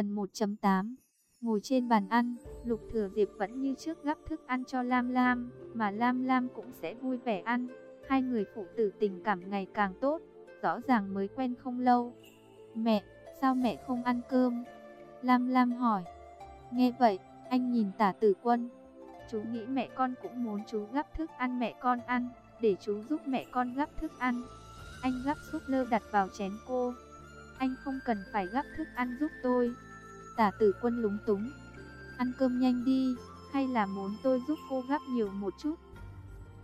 Phần 1.8 Ngồi trên bàn ăn, Lục Thừa Diệp vẫn như trước gắp thức ăn cho Lam Lam, mà Lam Lam cũng sẽ vui vẻ ăn. Hai người phụ tử tình cảm ngày càng tốt, rõ ràng mới quen không lâu. Mẹ, sao mẹ không ăn cơm? Lam Lam hỏi. Nghe vậy, anh nhìn tả tử quân. Chú nghĩ mẹ con cũng muốn chú gắp thức ăn mẹ con ăn, để chú giúp mẹ con gắp thức ăn. Anh gắp súp lơ đặt vào chén cô. Anh không cần phải gắp thức ăn giúp tôi. Tả tử quân lúng túng. Ăn cơm nhanh đi, hay là muốn tôi giúp cô gắp nhiều một chút?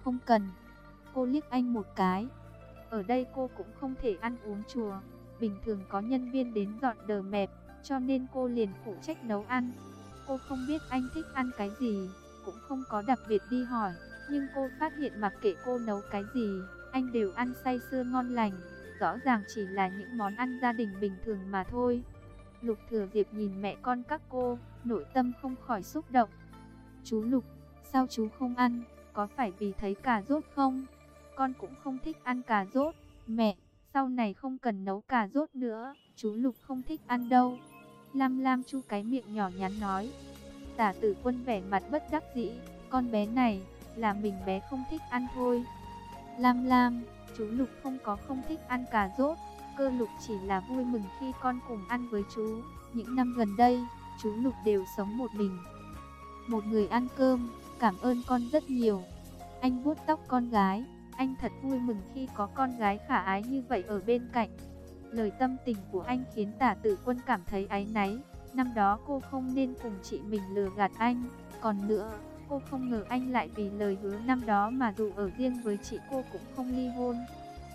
Không cần. Cô liếc anh một cái. Ở đây cô cũng không thể ăn uống chùa. Bình thường có nhân viên đến dọn đờ mẹp, cho nên cô liền phụ trách nấu ăn. Cô không biết anh thích ăn cái gì, cũng không có đặc biệt đi hỏi. Nhưng cô phát hiện mặc kệ cô nấu cái gì, anh đều ăn say sưa ngon lành. Rõ ràng chỉ là những món ăn gia đình bình thường mà thôi. Lục Thừa Diệp nhìn mẹ con các cô, nội tâm không khỏi xúc động. Chú Lục, sao chú không ăn, có phải vì thấy cà rốt không? Con cũng không thích ăn cà rốt. Mẹ, sau này không cần nấu cà rốt nữa, chú Lục không thích ăn đâu. Lam Lam chu cái miệng nhỏ nhắn nói. Tả tử quân vẻ mặt bất đắc dĩ, con bé này, là mình bé không thích ăn thôi. Lam Lam, chú Lục không có không thích ăn cà rốt, cơ Lục chỉ là vui mừng khi con cùng ăn với chú. Những năm gần đây, chú Lục đều sống một mình. Một người ăn cơm, cảm ơn con rất nhiều. Anh vuốt tóc con gái, anh thật vui mừng khi có con gái khả ái như vậy ở bên cạnh. Lời tâm tình của anh khiến tả tử quân cảm thấy áy náy. Năm đó cô không nên cùng chị mình lừa gạt anh. Còn nữa, cô không ngờ anh lại vì lời hứa năm đó mà dù ở riêng với chị cô cũng không ly hôn.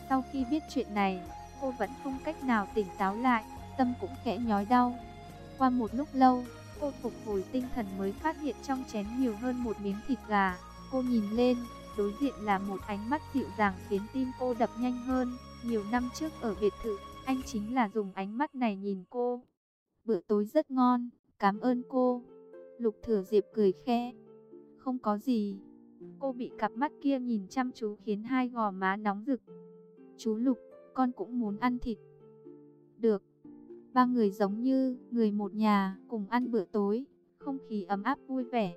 Sau khi biết chuyện này, cô vẫn không cách nào tỉnh táo lại, tâm cũng khẽ nhói đau. Qua một lúc lâu, cô phục hồi tinh thần mới phát hiện trong chén nhiều hơn một miếng thịt gà. Cô nhìn lên, đối diện là một ánh mắt dịu dàng khiến tim cô đập nhanh hơn. Nhiều năm trước ở biệt thự, anh chính là dùng ánh mắt này nhìn cô. Bữa tối rất ngon, cảm ơn cô. Lục thừa diệp cười khẽ. Không có gì. Cô bị cặp mắt kia nhìn chăm chú khiến hai gò má nóng rực. Chú Lục, con cũng muốn ăn thịt. Được. Ba người giống như người một nhà cùng ăn bữa tối, không khí ấm áp vui vẻ.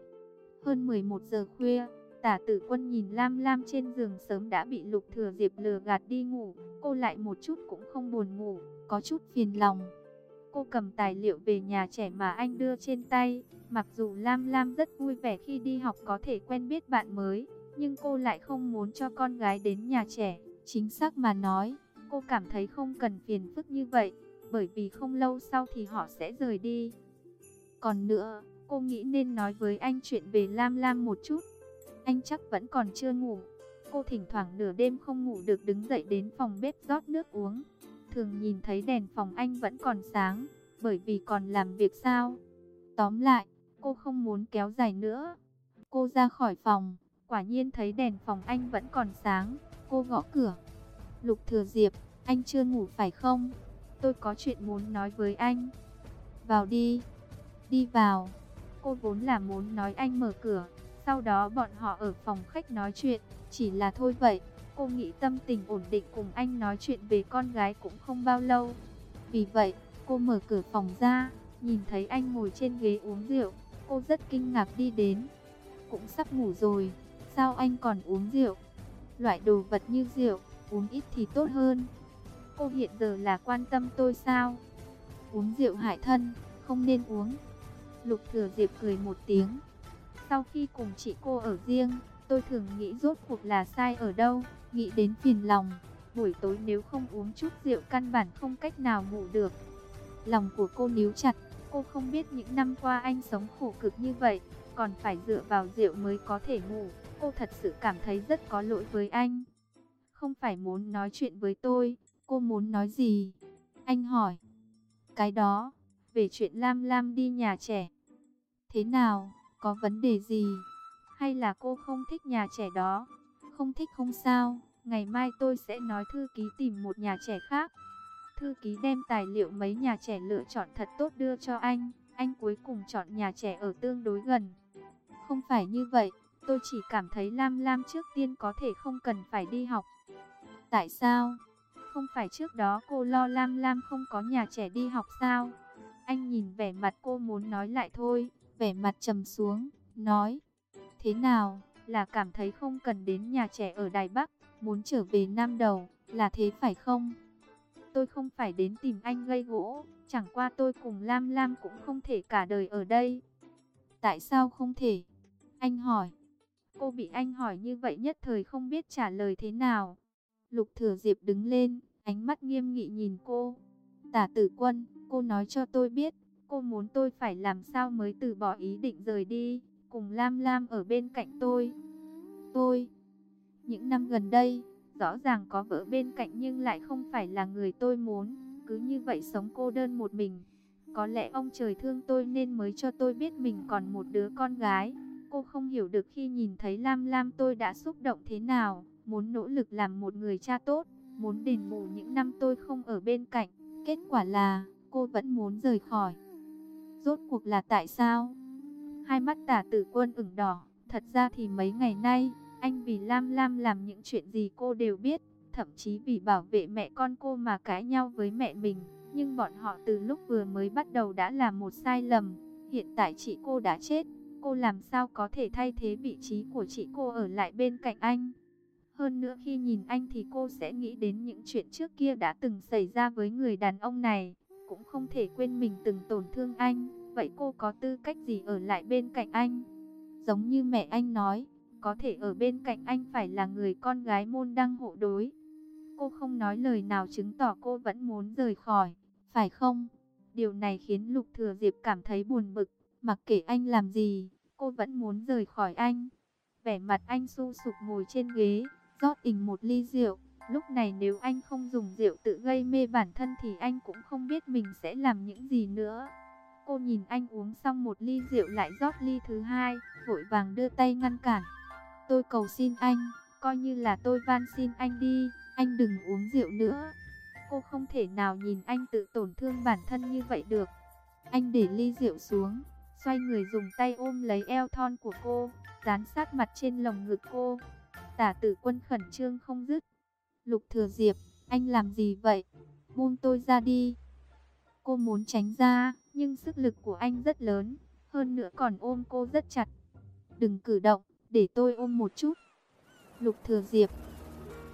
Hơn 11 giờ khuya, Tả tử quân nhìn Lam Lam trên giường sớm đã bị Lục Thừa Diệp lừa gạt đi ngủ, cô lại một chút cũng không buồn ngủ, có chút phiền lòng. Cô cầm tài liệu về nhà trẻ mà anh đưa trên tay, mặc dù Lam Lam rất vui vẻ khi đi học có thể quen biết bạn mới, nhưng cô lại không muốn cho con gái đến nhà trẻ. Chính xác mà nói, cô cảm thấy không cần phiền phức như vậy, bởi vì không lâu sau thì họ sẽ rời đi. Còn nữa, cô nghĩ nên nói với anh chuyện về Lam Lam một chút. Anh chắc vẫn còn chưa ngủ. Cô thỉnh thoảng nửa đêm không ngủ được đứng dậy đến phòng bếp rót nước uống. Thường nhìn thấy đèn phòng anh vẫn còn sáng, bởi vì còn làm việc sao. Tóm lại, cô không muốn kéo dài nữa. Cô ra khỏi phòng, quả nhiên thấy đèn phòng anh vẫn còn sáng. Cô gõ cửa. Lục Thừa Diệp, anh chưa ngủ phải không? Tôi có chuyện muốn nói với anh. Vào đi. Đi vào. Cô vốn là muốn nói anh mở cửa, sau đó bọn họ ở phòng khách nói chuyện, chỉ là thôi vậy. Cô nghĩ tâm tình ổn định cùng anh nói chuyện về con gái cũng không bao lâu. Vì vậy, cô mở cửa phòng ra, nhìn thấy anh ngồi trên ghế uống rượu. Cô rất kinh ngạc đi đến. Cũng sắp ngủ rồi, sao anh còn uống rượu? Loại đồ vật như rượu, uống ít thì tốt hơn. Cô hiện giờ là quan tâm tôi sao? Uống rượu hại thân, không nên uống. Lục thừa diệp cười một tiếng, sau khi cùng chị cô ở riêng, tôi thường nghĩ rốt cuộc là sai ở đâu, nghĩ đến phiền lòng. Buổi tối nếu không uống chút rượu căn bản không cách nào ngủ được. Lòng của cô níu chặt, cô không biết những năm qua anh sống khổ cực như vậy, còn phải dựa vào rượu mới có thể ngủ. Cô thật sự cảm thấy rất có lỗi với anh. Không phải muốn nói chuyện với tôi, cô muốn nói gì? Anh hỏi. Cái đó, về chuyện Lam Lam đi nhà trẻ. Thế nào? Có vấn đề gì? Hay là cô không thích nhà trẻ đó? Không thích không sao, ngày mai tôi sẽ nói thư ký tìm một nhà trẻ khác. Thư ký đem tài liệu mấy nhà trẻ lựa chọn thật tốt đưa cho anh, anh cuối cùng chọn nhà trẻ ở tương đối gần. Không phải như vậy, tôi chỉ cảm thấy Lam Lam trước tiên có thể không cần phải đi học. Tại sao? Không phải trước đó cô lo Lam Lam không có nhà trẻ đi học sao? Anh nhìn vẻ mặt cô muốn nói lại thôi, vẻ mặt trầm xuống, nói. Thế nào, là cảm thấy không cần đến nhà trẻ ở Đài Bắc, muốn trở về Nam Đầu, là thế phải không? Tôi không phải đến tìm anh gây gỗ, chẳng qua tôi cùng Lam Lam cũng không thể cả đời ở đây. Tại sao không thể? Anh hỏi. Cô bị anh hỏi như vậy nhất thời không biết trả lời thế nào. Lục Thừa Diệp đứng lên, ánh mắt nghiêm nghị nhìn cô. Tả tử quân, cô nói cho tôi biết, cô muốn tôi phải làm sao mới từ bỏ ý định rời đi, cùng Lam Lam ở bên cạnh tôi. Tôi, những năm gần đây, rõ ràng có vợ bên cạnh nhưng lại không phải là người tôi muốn, cứ như vậy sống cô đơn một mình. Có lẽ ông trời thương tôi nên mới cho tôi biết mình còn một đứa con gái. Cô không hiểu được khi nhìn thấy Lam Lam tôi đã xúc động thế nào, muốn nỗ lực làm một người cha tốt, muốn đền bù những năm tôi không ở bên cạnh. Kết quả là, cô vẫn muốn rời khỏi. Rốt cuộc là tại sao? Hai mắt tả tử quân ửng đỏ, thật ra thì mấy ngày nay, anh vì Lam Lam làm những chuyện gì cô đều biết, thậm chí vì bảo vệ mẹ con cô mà cãi nhau với mẹ mình. Nhưng bọn họ từ lúc vừa mới bắt đầu đã là một sai lầm. Hiện tại chị cô đã chết, cô làm sao có thể thay thế vị trí của chị cô ở lại bên cạnh anh. Hơn nữa khi nhìn anh thì cô sẽ nghĩ đến những chuyện trước kia đã từng xảy ra với người đàn ông này. Cũng không thể quên mình từng tổn thương anh. Vậy cô có tư cách gì ở lại bên cạnh anh? Giống như mẹ anh nói, có thể ở bên cạnh anh phải là người con gái môn đăng hộ đối. Cô không nói lời nào chứng tỏ cô vẫn muốn rời khỏi, phải không? Điều này khiến Lục Thừa Diệp cảm thấy buồn bực, mặc kệ anh làm gì, cô vẫn muốn rời khỏi anh. Vẻ mặt anh su sụp ngồi trên ghế, rót ình một ly rượu. Lúc này nếu anh không dùng rượu tự gây mê bản thân thì anh cũng không biết mình sẽ làm những gì nữa. Cô nhìn anh uống xong một ly rượu lại rót ly thứ hai, vội vàng đưa tay ngăn cản. Tôi cầu xin anh, coi như là tôi van xin anh đi, anh đừng uống rượu nữa. Cô không thể nào nhìn anh tự tổn thương bản thân như vậy được. Anh để ly rượu xuống, xoay người dùng tay ôm lấy eo thon của cô, dán sát mặt trên lồng ngực cô. Tả tử quân khẩn trương không dứt. Lục thừa diệp, anh làm gì vậy? Buông tôi ra đi. Cô muốn tránh ra, nhưng sức lực của anh rất lớn, hơn nữa còn ôm cô rất chặt. Đừng cử động, để tôi ôm một chút. Lục Thừa Diệp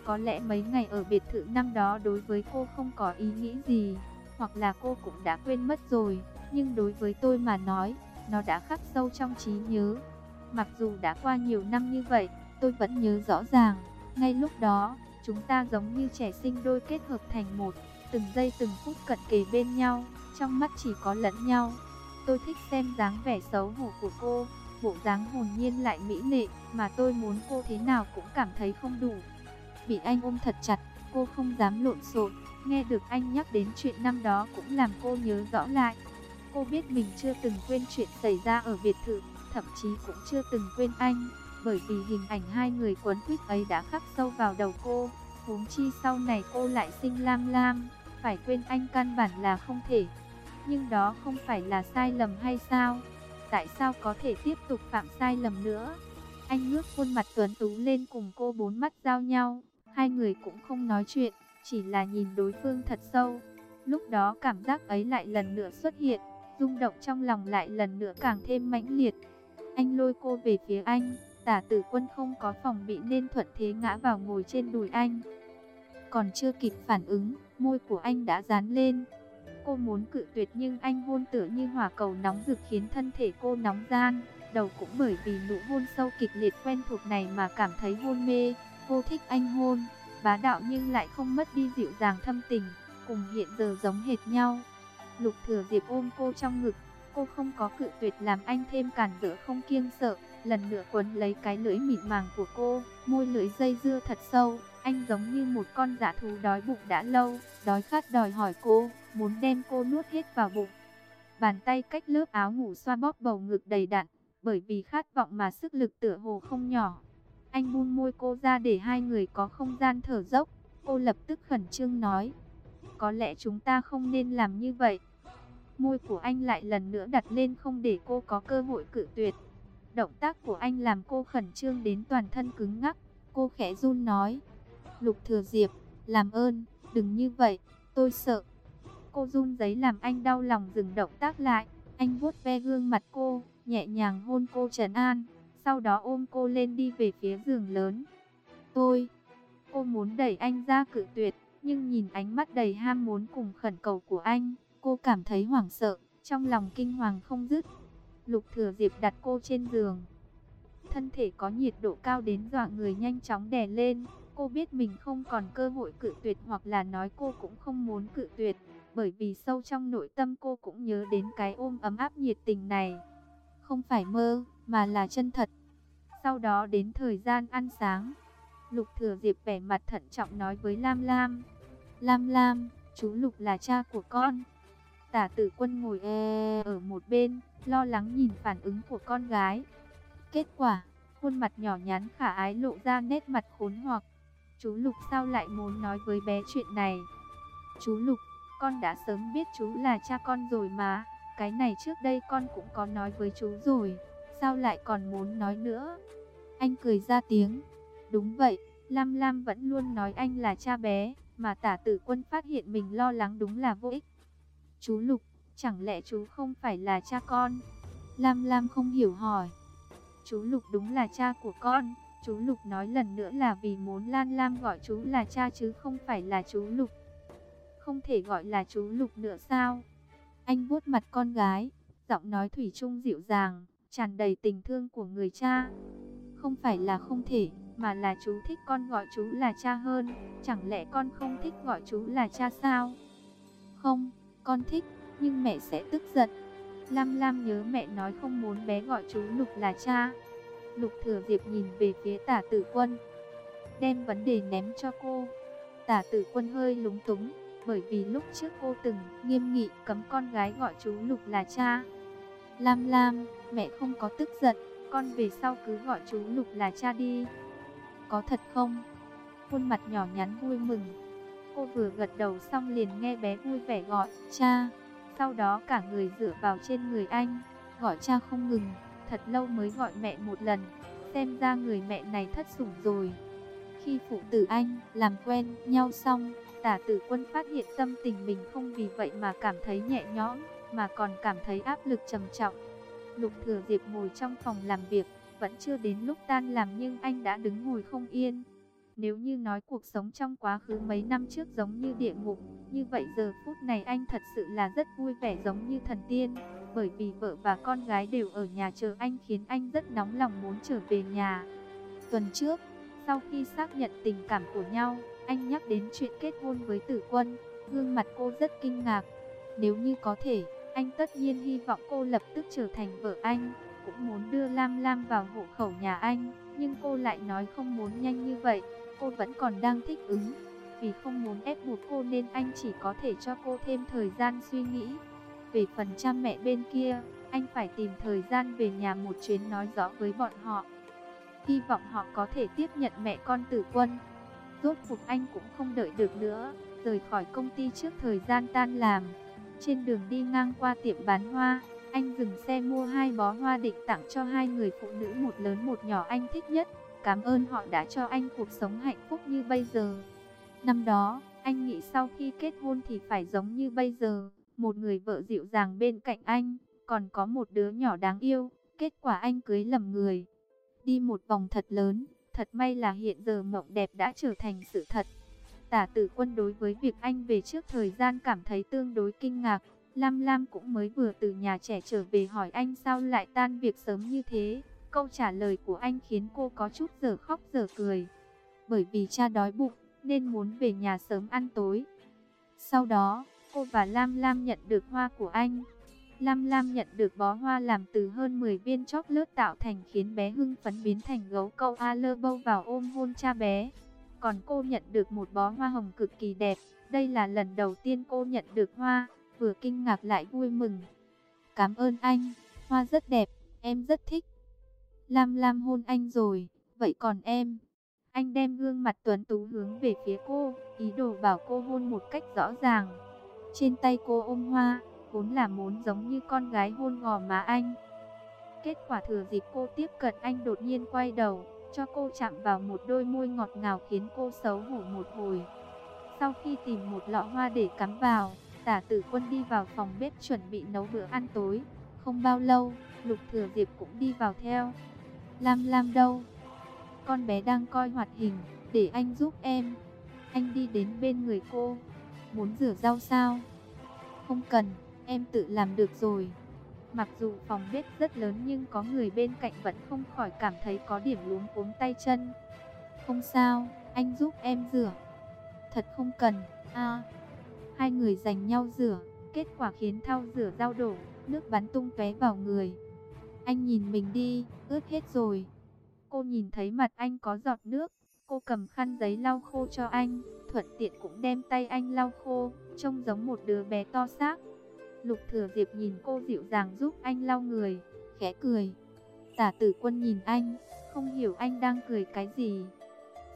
Có lẽ mấy ngày ở biệt thự năm đó đối với cô không có ý nghĩ gì, hoặc là cô cũng đã quên mất rồi, nhưng đối với tôi mà nói, nó đã khắc sâu trong trí nhớ. Mặc dù đã qua nhiều năm như vậy, tôi vẫn nhớ rõ ràng, ngay lúc đó, chúng ta giống như trẻ sinh đôi kết hợp thành một, từng giây từng phút cận kề bên nhau, trong mắt chỉ có lẫn nhau. Tôi thích xem dáng vẻ xấu hổ của cô, bộ dáng hồn nhiên lại mỹ lệ, mà tôi muốn cô thế nào cũng cảm thấy không đủ. Bị anh ôm thật chặt, cô không dám lộn xộn, nghe được anh nhắc đến chuyện năm đó cũng làm cô nhớ rõ lại. Cô biết mình chưa từng quên chuyện xảy ra ở biệt thự, thậm chí cũng chưa từng quên anh, bởi vì hình ảnh hai người quấn quýt ấy đã khắc sâu vào đầu cô. Huống chi sau này cô lại sinh lam lam, phải quên anh căn bản là không thể. Nhưng đó không phải là sai lầm hay sao? tại sao có thể tiếp tục phạm sai lầm nữa. Anh ngước khuôn mặt tuấn tú lên cùng cô bốn mắt giao nhau, hai người cũng không nói chuyện, chỉ là nhìn đối phương thật sâu. Lúc đó cảm giác ấy lại lần nữa xuất hiện, rung động trong lòng lại lần nữa càng thêm mãnh liệt. Anh lôi cô về phía anh, tả tử quân không có phòng bị nên thuận thế ngã vào ngồi trên đùi anh. Còn chưa kịp phản ứng, môi của anh đã dán lên, Cô muốn cự tuyệt nhưng anh hôn tựa như hỏa cầu nóng rực khiến thân thể cô nóng gian. Đầu cũng bởi vì nụ hôn sâu kịch liệt quen thuộc này mà cảm thấy hôn mê. Cô thích anh hôn, bá đạo nhưng lại không mất đi dịu dàng thâm tình, cùng hiện giờ giống hệt nhau. Lục thừa diệp ôm cô trong ngực, cô không có cự tuyệt làm anh thêm cản rỡ không kiêng sợ. Lần nữa quấn lấy cái lưỡi mịn màng của cô, môi lưỡi dây dưa thật sâu. Anh giống như một con dã thú đói bụng đã lâu, đói khát đòi hỏi cô muốn đem cô nuốt hết vào bụng. Bàn tay cách lớp áo ngủ xoa bóp bầu ngực đầy đặn, bởi vì khát vọng mà sức lực tựa hồ không nhỏ. Anh buông môi cô ra để hai người có không gian thở dốc. Cô lập tức khẩn trương nói, có lẽ chúng ta không nên làm như vậy. Môi của anh lại lần nữa đặt lên không để cô có cơ hội cự tuyệt. Động tác của anh làm cô khẩn trương đến toàn thân cứng ngắc. Cô khẽ run nói, Lục Thừa Diệp, làm ơn, đừng như vậy, tôi sợ. Cô run giấy làm anh đau lòng dừng động tác lại. Anh vuốt ve gương mặt cô, nhẹ nhàng hôn cô trấn an. Sau đó ôm cô lên đi về phía giường lớn. Tôi, cô muốn đẩy anh ra cự tuyệt. Nhưng nhìn ánh mắt đầy ham muốn cùng khẩn cầu của anh, cô cảm thấy hoảng sợ, trong lòng kinh hoàng không dứt. Lục thừa diệp đặt cô trên giường. Thân thể có nhiệt độ cao đến dọa người nhanh chóng đè lên. Cô biết mình không còn cơ hội cự tuyệt hoặc là nói cô cũng không muốn cự tuyệt. Bởi vì sâu trong nội tâm cô cũng nhớ đến cái ôm ấm áp nhiệt tình này. Không phải mơ, mà là chân thật. Sau đó đến thời gian ăn sáng. Lục Thừa Diệp vẻ mặt thận trọng nói với Lam Lam. Lam Lam, chú Lục là cha của con. Tả tử quân ngồi e, e ở một bên, lo lắng nhìn phản ứng của con gái. Kết quả, khuôn mặt nhỏ nhắn khả ái lộ ra nét mặt khốn hoặc. Chú Lục sao lại muốn nói với bé chuyện này? Chú Lục, con đã sớm biết chú là cha con rồi mà. Cái này trước đây con cũng có nói với chú rồi. Sao lại còn muốn nói nữa? Anh cười ra tiếng. Đúng vậy, Lam Lam vẫn luôn nói anh là cha bé, mà tả tử quân phát hiện mình lo lắng đúng là vô ích. Chú Lục, chẳng lẽ chú không phải là cha con? Lam Lam không hiểu hỏi. Chú Lục đúng là cha của con. Chú Lục nói lần nữa là vì muốn Lan Lam gọi chú là cha chứ không phải là chú Lục. Không thể gọi là chú Lục nữa sao? Anh vuốt mặt con gái, giọng nói thủy chung dịu dàng, tràn đầy tình thương của người cha. Không phải là không thể, mà là chú thích con gọi chú là cha hơn. Chẳng lẽ con không thích gọi chú là cha sao? Không, con thích, nhưng mẹ sẽ tức giận. Lam Lam nhớ mẹ nói không muốn bé gọi chú Lục là cha. Lục Thừa Diệp nhìn về phía tả tử quân, đem vấn đề ném cho cô. Tả tử quân hơi lúng túng, bởi vì lúc trước cô từng nghiêm nghị cấm con gái gọi chú Lục là cha. Lam Lam, mẹ không có tức giận, con về sau cứ gọi chú Lục là cha đi. Có thật không? Khuôn mặt nhỏ nhắn vui mừng. Cô vừa gật đầu xong liền nghe bé vui vẻ gọi, cha. Sau đó cả người dựa vào trên người anh, gọi cha không ngừng, thật lâu mới gọi mẹ một lần. Xem ra người mẹ này thất sủng rồi. Khi phụ tử anh làm quen nhau xong, tả tử quân phát hiện tâm tình mình không vì vậy mà cảm thấy nhẹ nhõm, mà còn cảm thấy áp lực trầm trọng. Lục thừa diệp ngồi trong phòng làm việc, vẫn chưa đến lúc tan làm nhưng anh đã đứng ngồi không yên. Nếu như nói cuộc sống trong quá khứ mấy năm trước giống như địa ngục, như vậy giờ phút này anh thật sự là rất vui vẻ giống như thần tiên. Bởi vì vợ và con gái đều ở nhà chờ anh khiến anh rất nóng lòng muốn trở về nhà. Tuần trước, sau khi xác nhận tình cảm của nhau, anh nhắc đến chuyện kết hôn với tử quân. Gương mặt cô rất kinh ngạc. Nếu như có thể, anh tất nhiên hy vọng cô lập tức trở thành vợ anh cũng muốn đưa Lam Lam vào hộ khẩu nhà anh, nhưng cô lại nói không muốn nhanh như vậy, cô vẫn còn đang thích ứng. Vì không muốn ép buộc cô nên anh chỉ có thể cho cô thêm thời gian suy nghĩ. Về phần cha mẹ bên kia, anh phải tìm thời gian về nhà một chuyến nói rõ với bọn họ. Hy vọng họ có thể tiếp nhận mẹ con tử quân. Rốt cuộc anh cũng không đợi được nữa, rời khỏi công ty trước thời gian tan làm. Trên đường đi ngang qua tiệm bán hoa, anh dừng xe mua hai bó hoa định tặng cho hai người phụ nữ một lớn một nhỏ anh thích nhất. Cảm ơn họ đã cho anh cuộc sống hạnh phúc như bây giờ. Năm đó, anh nghĩ sau khi kết hôn thì phải giống như bây giờ. Một người vợ dịu dàng bên cạnh anh, còn có một đứa nhỏ đáng yêu. Kết quả anh cưới lầm người. Đi một vòng thật lớn, thật may là hiện giờ mộng đẹp đã trở thành sự thật. Tả tử quân đối với việc anh về trước thời gian cảm thấy tương đối kinh ngạc. Lam Lam cũng mới vừa từ nhà trẻ trở về hỏi anh sao lại tan việc sớm như thế. Câu trả lời của anh khiến cô có chút giờ khóc giờ cười. Bởi vì cha đói bụng nên muốn về nhà sớm ăn tối. Sau đó, cô và Lam Lam nhận được hoa của anh. Lam Lam nhận được bó hoa làm từ hơn 10 viên chóp lớt tạo thành khiến bé hưng phấn biến thành gấu câu a lơ bâu vào ôm hôn cha bé. Còn cô nhận được một bó hoa hồng cực kỳ đẹp. Đây là lần đầu tiên cô nhận được hoa vừa kinh ngạc lại vui mừng. Cảm ơn anh, hoa rất đẹp, em rất thích. Lam Lam hôn anh rồi, vậy còn em? Anh đem gương mặt tuấn tú hướng về phía cô, ý đồ bảo cô hôn một cách rõ ràng. Trên tay cô ôm hoa, vốn là muốn giống như con gái hôn gò má anh. Kết quả thừa dịp cô tiếp cận anh đột nhiên quay đầu, cho cô chạm vào một đôi môi ngọt ngào khiến cô xấu hổ một hồi. Sau khi tìm một lọ hoa để cắm vào, Tả tử quân đi vào phòng bếp chuẩn bị nấu bữa ăn tối. Không bao lâu, Lục Thừa Diệp cũng đi vào theo. Lam Lam đâu? Con bé đang coi hoạt hình, để anh giúp em. Anh đi đến bên người cô. Muốn rửa rau sao? Không cần, em tự làm được rồi. Mặc dù phòng bếp rất lớn nhưng có người bên cạnh vẫn không khỏi cảm thấy có điểm luống cuống tay chân. Không sao, anh giúp em rửa. Thật không cần, à. Hai người giành nhau rửa, kết quả khiến thao rửa rau đổ, nước bắn tung tóe vào người. Anh nhìn mình đi, ướt hết rồi. Cô nhìn thấy mặt anh có giọt nước, cô cầm khăn giấy lau khô cho anh, thuận tiện cũng đem tay anh lau khô, trông giống một đứa bé to xác. Lục Thừa Diệp nhìn cô dịu dàng giúp anh lau người, khẽ cười. Tả Tử Quân nhìn anh, không hiểu anh đang cười cái gì.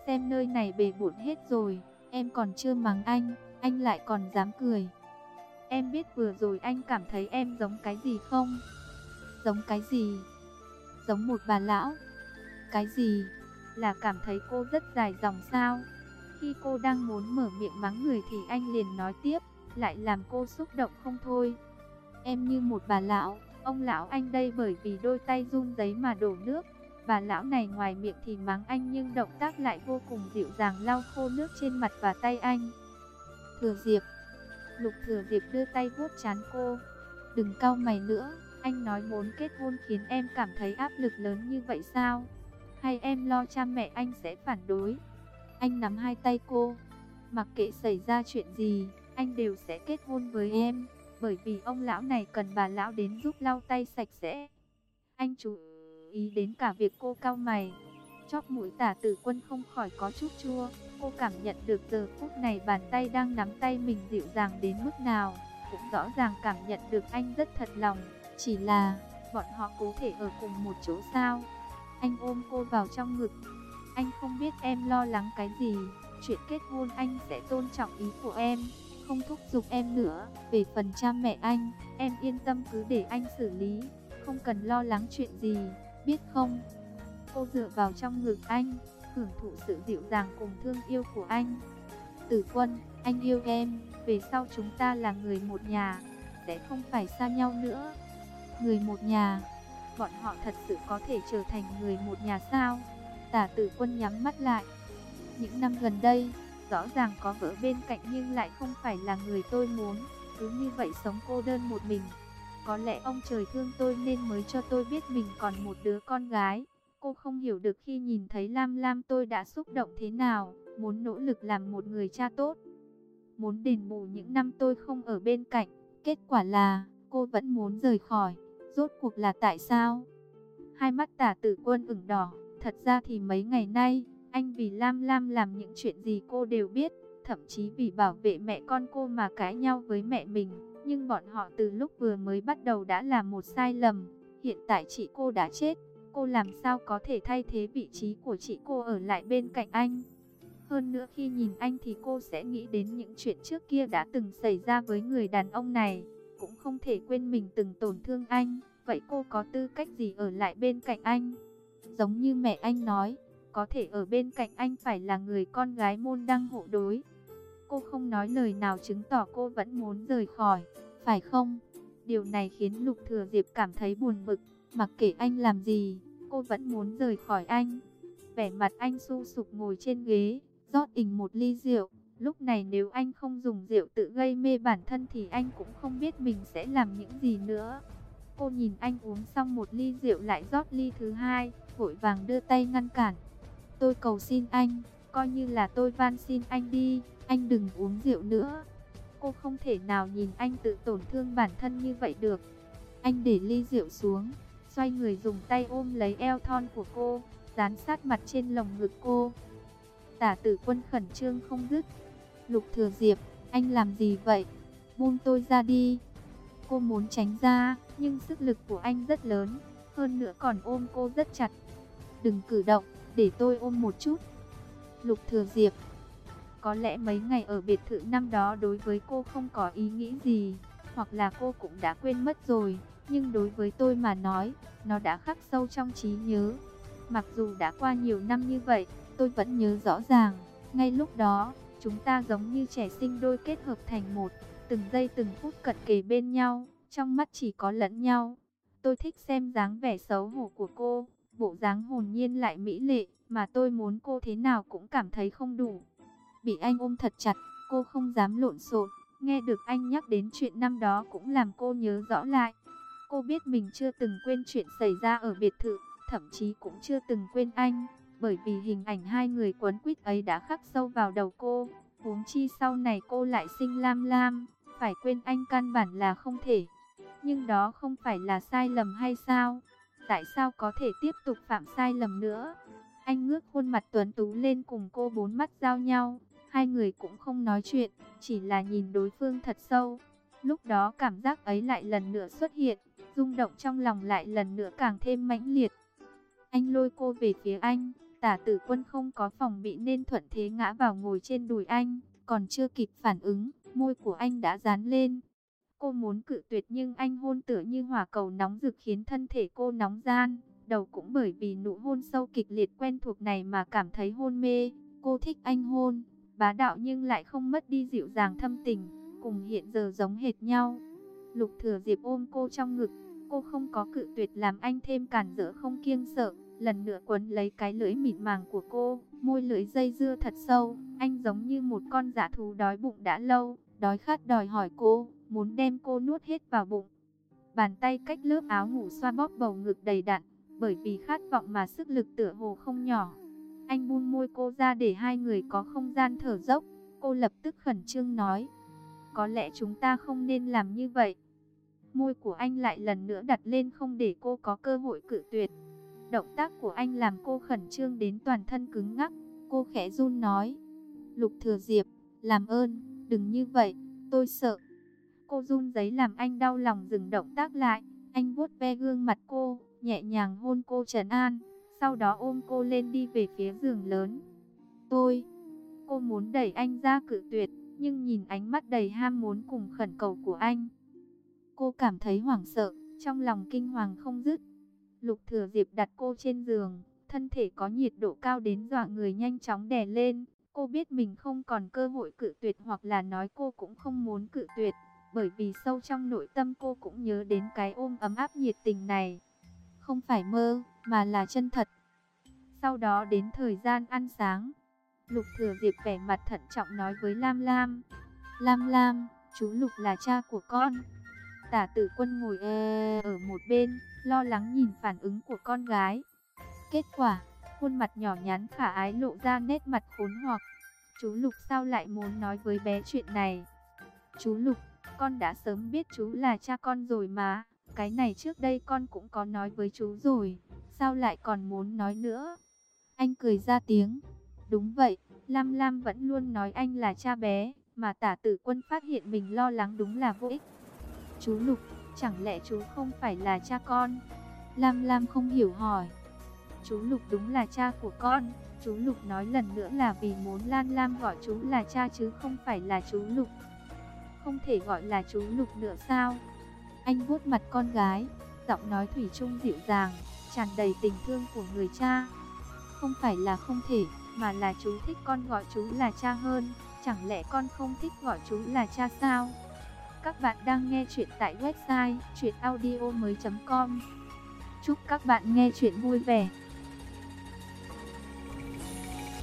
Xem nơi này bề bộn hết rồi, em còn chưa mắng anh, anh lại còn dám cười. Em biết vừa rồi anh cảm thấy em giống cái gì không? Giống cái gì? Giống một bà lão. Cái gì? Là cảm thấy cô rất dài dòng sao? Khi cô đang muốn mở miệng mắng người thì anh liền nói tiếp, lại làm cô xúc động không thôi. Em như một bà lão, ông lão anh đây bởi vì đôi tay run giấy mà đổ nước. Bà lão này ngoài miệng thì mắng anh nhưng động tác lại vô cùng dịu dàng lau khô nước trên mặt và tay anh. Thừa Diệp Lục Thừa Diệp đưa tay vuốt chán cô. Đừng cau mày nữa, anh nói muốn kết hôn khiến em cảm thấy áp lực lớn như vậy sao? Hay em lo cha mẹ anh sẽ phản đối? Anh nắm hai tay cô. Mặc kệ xảy ra chuyện gì, anh đều sẽ kết hôn với em. Bởi vì ông lão này cần bà lão đến giúp lau tay sạch sẽ. Anh chú ý đến cả việc cô cao mày. Chóp mũi tả tử quân không khỏi có chút chua. Cô cảm nhận được giờ phút này bàn tay đang nắm tay mình dịu dàng đến mức nào. Cũng rõ ràng cảm nhận được anh rất thật lòng. Chỉ là, bọn họ có thể ở cùng một chỗ sao? Anh ôm cô vào trong ngực. Anh không biết em lo lắng cái gì. Chuyện kết hôn anh sẽ tôn trọng ý của em. Không thúc giục em nữa. Về phần cha mẹ anh, em yên tâm cứ để anh xử lý. Không cần lo lắng chuyện gì, biết không? Cô dựa vào trong ngực anh, hưởng thụ sự dịu dàng cùng thương yêu của anh. Tử quân, anh yêu em, về sau chúng ta là người một nhà, sẽ không phải xa nhau nữa. Người một nhà, bọn họ thật sự có thể trở thành người một nhà sao? Tả tử quân nhắm mắt lại. Những năm gần đây, rõ ràng có vợ bên cạnh nhưng lại không phải là người tôi muốn. Cứ như vậy sống cô đơn một mình. Có lẽ ông trời thương tôi nên mới cho tôi biết mình còn một đứa con gái. Cô không hiểu được khi nhìn thấy Lam Lam tôi đã xúc động thế nào, muốn nỗ lực làm một người cha tốt. Muốn đền bù những năm tôi không ở bên cạnh, kết quả là cô vẫn muốn rời khỏi. Rốt cuộc là tại sao? Hai mắt tả tử quân ửng đỏ, thật ra thì mấy ngày nay, anh vì Lam Lam làm những chuyện gì cô đều biết, thậm chí vì bảo vệ mẹ con cô mà cãi nhau với mẹ mình. Nhưng bọn họ từ lúc vừa mới bắt đầu đã làm một sai lầm, hiện tại chị cô đã chết, cô làm sao có thể thay thế vị trí của chị cô ở lại bên cạnh anh. Hơn nữa khi nhìn anh thì cô sẽ nghĩ đến những chuyện trước kia đã từng xảy ra với người đàn ông này, cũng không thể quên mình từng tổn thương anh, vậy cô có tư cách gì ở lại bên cạnh anh? Giống như mẹ anh nói, có thể ở bên cạnh anh phải là người con gái môn đăng hộ đối. Cô không nói lời nào chứng tỏ cô vẫn muốn rời khỏi, phải không? Điều này khiến Lục Thừa Diệp cảm thấy buồn bực, mặc kệ anh làm gì, cô vẫn muốn rời khỏi anh. Vẻ mặt anh su sụp ngồi trên ghế, rót ỉnh một ly rượu. Lúc này nếu anh không dùng rượu tự gây mê bản thân thì anh cũng không biết mình sẽ làm những gì nữa. Cô nhìn anh uống xong một ly rượu lại rót ly thứ hai, vội vàng đưa tay ngăn cản. Tôi cầu xin anh, coi như là tôi van xin anh đi, anh đừng uống rượu nữa. Cô không thể nào nhìn anh tự tổn thương bản thân như vậy được. Anh để ly rượu xuống, xoay người dùng tay ôm lấy eo thon của cô, dán sát mặt trên lồng ngực cô. Tả tử quân khẩn trương không dứt. Lục thừa diệp, anh làm gì vậy? Buông tôi ra đi. Cô muốn tránh ra, nhưng sức lực của anh rất lớn, hơn nữa còn ôm cô rất chặt. Đừng cử động, để tôi ôm một chút. Lục thừa diệp, có lẽ mấy ngày ở biệt thự năm đó đối với cô không có ý nghĩ gì, hoặc là cô cũng đã quên mất rồi, nhưng đối với tôi mà nói, nó đã khắc sâu trong trí nhớ. Mặc dù đã qua nhiều năm như vậy, tôi vẫn nhớ rõ ràng, ngay lúc đó, chúng ta giống như trẻ sinh đôi kết hợp thành một, từng giây từng phút cận kề bên nhau, trong mắt chỉ có lẫn nhau. Tôi thích xem dáng vẻ xấu hổ của cô, bộ dáng hồn nhiên lại mỹ lệ, mà tôi muốn cô thế nào cũng cảm thấy không đủ. Bị anh ôm thật chặt, cô không dám lộn xộn, nghe được anh nhắc đến chuyện năm đó cũng làm cô nhớ rõ lại. Cô biết mình chưa từng quên chuyện xảy ra ở biệt thự, thậm chí cũng chưa từng quên anh, bởi vì hình ảnh hai người quấn quýt ấy đã khắc sâu vào đầu cô. Huống chi sau này cô lại sinh Lam Lam, phải quên anh căn bản là không thể. Nhưng đó không phải là sai lầm hay sao? Tại sao có thể tiếp tục phạm sai lầm nữa? Anh ngước khuôn mặt tuấn tú lên cùng cô bốn mắt giao nhau. Hai người cũng không nói chuyện, chỉ là nhìn đối phương thật sâu. Lúc đó cảm giác ấy lại lần nữa xuất hiện, rung động trong lòng lại lần nữa càng thêm mãnh liệt. Anh lôi cô về phía anh, tả tử quân không có phòng bị nên thuận thế ngã vào ngồi trên đùi anh, còn chưa kịp phản ứng, môi của anh đã dán lên. Cô muốn cự tuyệt nhưng anh hôn tựa như hỏa cầu nóng rực khiến thân thể cô nóng gian, đầu cũng bởi vì nụ hôn sâu kịch liệt quen thuộc này mà cảm thấy hôn mê. Cô thích anh hôn, bá đạo nhưng lại không mất đi dịu dàng thâm tình, cùng hiện giờ giống hệt nhau. Lục thừa diệp ôm cô trong ngực, cô không có cự tuyệt làm anh thêm cản rỡ không kiêng sợ, lần nữa quấn lấy cái lưỡi mịn màng của cô, môi lưỡi dây dưa thật sâu, anh giống như một con dã thú đói bụng đã lâu, đói khát đòi hỏi cô, muốn đem cô nuốt hết vào bụng. Bàn tay cách lớp áo ngủ xoa bóp bầu ngực đầy đặn, bởi vì khát vọng mà sức lực tựa hồ không nhỏ. Anh buông môi cô ra để hai người có không gian thở dốc, cô lập tức khẩn trương nói, có lẽ chúng ta không nên làm như vậy. Môi của anh lại lần nữa đặt lên không để cô có cơ hội cự tuyệt. Động tác của anh làm cô khẩn trương đến toàn thân cứng ngắc. Cô khẽ run nói. Lục thừa diệp, làm ơn, đừng như vậy, tôi sợ. Cô run giấy làm anh đau lòng dừng động tác lại. Anh vuốt ve gương mặt cô, nhẹ nhàng hôn cô trấn an. Sau đó ôm cô lên đi về phía giường lớn. Tôi, cô muốn đẩy anh ra cự tuyệt, nhưng nhìn ánh mắt đầy ham muốn cùng khẩn cầu của anh. Cô cảm thấy hoảng sợ, trong lòng kinh hoàng không dứt. Lục Thừa Diệp đặt cô trên giường, thân thể có nhiệt độ cao đến dọa người nhanh chóng đè lên. Cô biết mình không còn cơ hội cự tuyệt hoặc là nói cô cũng không muốn cự tuyệt, bởi vì sâu trong nội tâm cô cũng nhớ đến cái ôm ấm áp nhiệt tình này. Không phải mơ, mà là chân thật. Sau đó đến thời gian ăn sáng, Lục Thừa Diệp vẻ mặt thận trọng nói với Lam Lam. Lam Lam, chú Lục là cha của con. Tả tử quân ngồi e ở một bên, lo lắng nhìn phản ứng của con gái. Kết quả, khuôn mặt nhỏ nhắn khả ái lộ ra nét mặt khốn hoặc. Chú Lục sao lại muốn nói với bé chuyện này? Chú Lục, con đã sớm biết chú là cha con rồi mà. Cái này trước đây con cũng có nói với chú rồi. Sao lại còn muốn nói nữa? Anh cười ra tiếng. Đúng vậy, Lam Lam vẫn luôn nói anh là cha bé. Mà tả tử quân phát hiện mình lo lắng đúng là vô ích. Chú Lục, chẳng lẽ chú không phải là cha con? Lam Lam không hiểu hỏi. Chú Lục đúng là cha của con. Chú Lục nói lần nữa là vì muốn Lan Lam gọi chú là cha chứ không phải là chú Lục. Không thể gọi là chú Lục nữa sao? Anh vuốt mặt con gái, giọng nói thủy chung dịu dàng, tràn đầy tình thương của người cha. Không phải là không thể, mà là chú thích con gọi chú là cha hơn. Chẳng lẽ con không thích gọi chú là cha sao? Các bạn đang nghe chuyện tại website chuyenaudio.com Chúc các bạn nghe chuyện vui vẻ.